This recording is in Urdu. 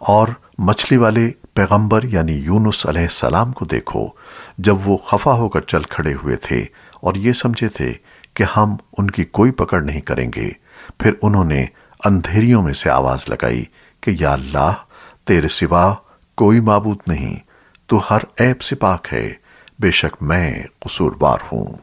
اور مچھلی والے پیغمبر یعنی یونس علیہ السلام کو دیکھو، جب وہ خفا ہو کر چل کھڑے ہوئے تھے اور یہ سمجھے تھے کہ ہم ان کی کوئی پکڑ نہیں کریں گے، پھر انہوں نے اندھیریوں میں سے آواز لگائی کہ یا اللہ، تیرے سوا کوئی معبود نہیں، تو ہر عیب سے پاک ہے، بے شک میں قصوروار ہوں۔